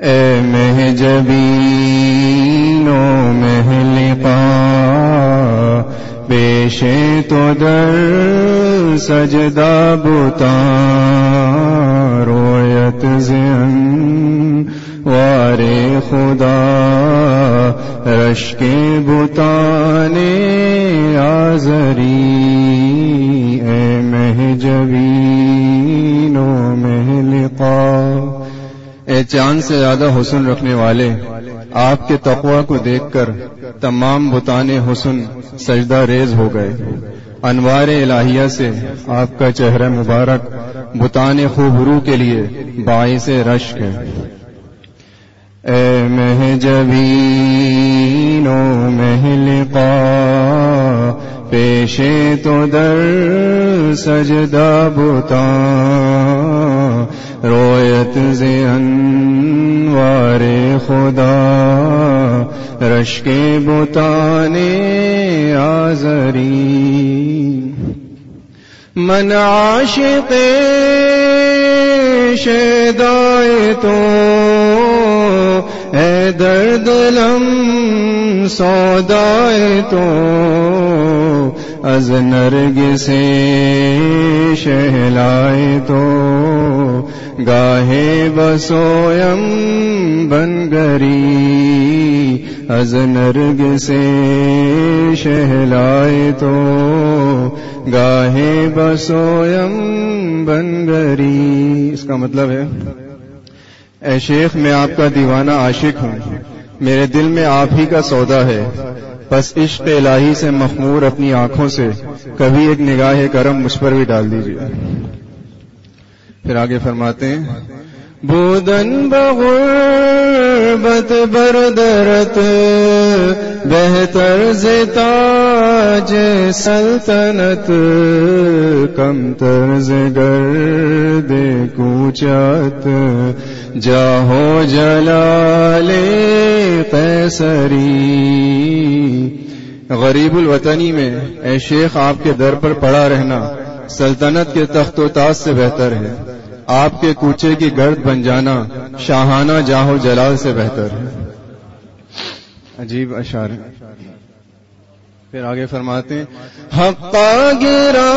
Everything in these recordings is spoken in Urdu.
اے مہجبین و مہلقا پیشے تو در سجدہ بتا، رویت زن وارے خدا رش کے بتانے آزری، اے مہجبین اے چاند سے زیادہ حسن رکھنے والے، آپ کے تقوی کو دیکھ کر تمام بتان حسن سجدہ ریز ہو گئے۔ انوار الہیہ سے آپ کا چہرہ مبارک بتان خوبرو کے لیے باعث رشک ہے۔ اے مہجبین و مہلقا پیشے تو در سجدہ بتا رویت انوار خدا رش کے بتانے آزری۔ من عاشق شیدائے تو، اے درد لم سودائے تو۔ از نرگ سے شہلائے تو گاہے بسویم بن گری از نرگ سے شہلائے تو گاہے بسویم بن گری اس کا مطلب ہے اے شیخ میں آپ کا دیوانہ عاشق ہوں میرے دل میں آپ ہی کا سودا ہے۔ بس عشق الہی سے مخمور اپنی آنکھوں سے، کبھی ایک نگاہ کرم مجھ پر بھی ڈال دیجیے۔ پھر آگے فرماتے ہیں۔ بودن بغربت بردرت بہتر تاج سلطنت کم طرز گرد کوچت۔ جاہو جلال قیسری غریب الوطنی میں اے شیخ، آپ کے در پر پڑا رہنا، سلطنت کے تخت و تاج سے بہتر ہے۔ آپ کے کوچے کی گرد بن جانا شاہانہ جاہو جلال سے بہتر ہے۔ عجیب اشار پھر آگے فرماتے ہیں حقا گرا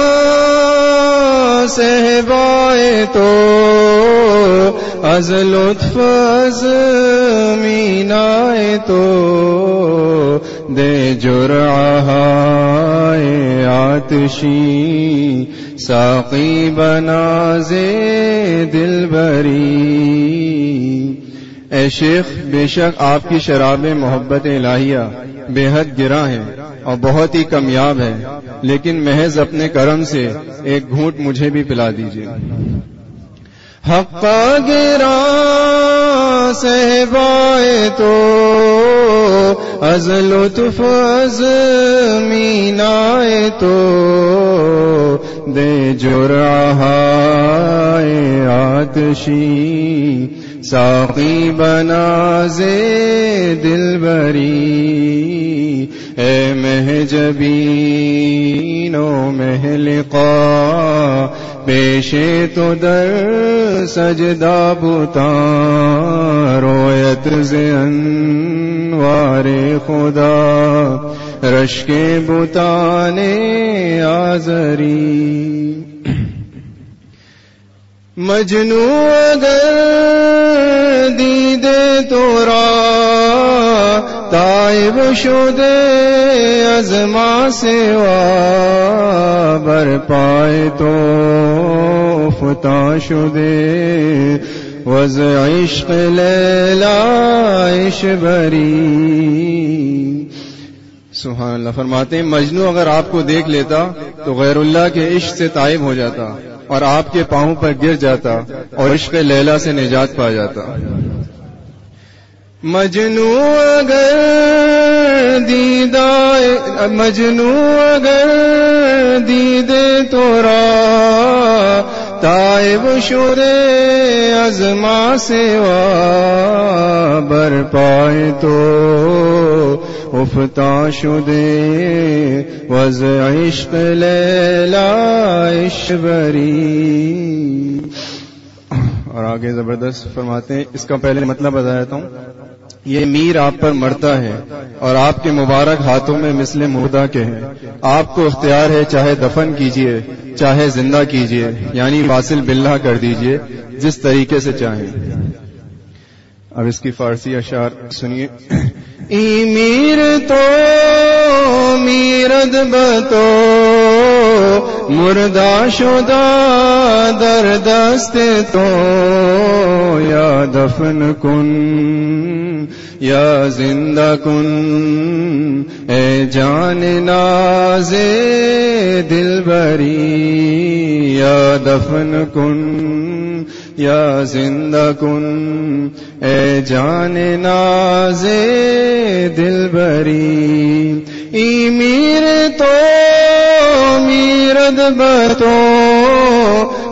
سہبائے تو، از لطف از مینائے تو، دے جرعہ آتشی ساقی بنا زے دل بری اے شیخ، بے شک آپ کی شراب محبت الہیہ بے حد گرا ہے اور بہت ہی کمیاب ہے، لیکن محض اپنے کرم سے ایک گھونٹ مجھے بھی پلا دیجیے حقا گرا سہبائے تو از لطف از مینائے تو دے جرعہ آتشی ساقی بنا زے دل بری اے مہجبین و مہلقا پیشے تو در سجدہ بتا رویت انوار خدا۔ رش کے بتانے آزری۔ مجنو اگر دیدے تورا، تائب شدے ازما سیوا بر پائے تو فتا شدے۔ وز عشق لیلا عش بری۔ سبحان اللہ، فرماتے ہیں، مجنو اگر آپ کو دیکھ لیتا تو غیر اللہ کے عشق سے طائب ہو جاتا اور آپ کے پاؤں پر گر جاتا اور عشق لیلا سے نجات پا جاتا۔ مجنو اگر دیدا مجنو اگر دیدے تورا تائب شورے ازما سیوا بر پائے تو افتا شدے وز عشق لیلا عشبری اور آگے زبردست فرماتے ہیں، اس کا پہلے مطلب بتا دیتا ہوں۔ یہ میر آپ پر مرتا ہے اور آپ کے مبارک ہاتھوں میں مثل مردہ کے ہیں۔ آپ کو اختیار ہے چاہے دفن کیجیے، چاہے زندہ کیجیے یعنی واصل بلّہ کر دیجیے، جس طریقے سے چاہیں۔ اب اس کی فارسی اشعار سنیے۔ ای میر تو، میرد بتو مردہ شدہ در دست تو، یا دفن کن، یا زندہ کن۔ اے جان ناز دل بری، یا دفن کن، یا زندہ کن۔ اے جان ناز دل بری، ای میر تو بتو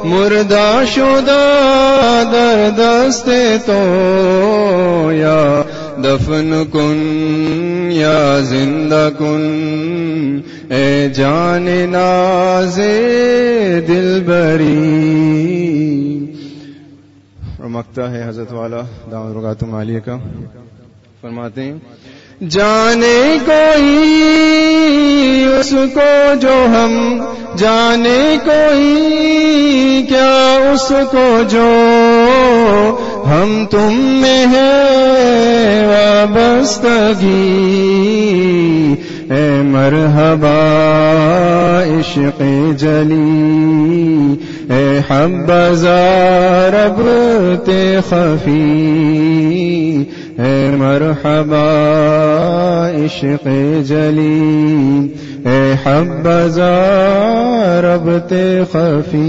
مردہ شدہ در دست تو یا دفن کن یا زندہ کن۔ اے جان ناز دل بری۔ مکتا ہے حضرت والا دام رگات مالیہ کا۔ فرماتے ہیں جانے کوئی اس کو جو ہم جانے کوئی، کیا اس کو جو ہم تم میں ہے وابستگی؟ اے مرحبا، عشق جلی، اے حب زارب تے خفی۔ اے مرحبا عشق جلی اے حب رب تے خفی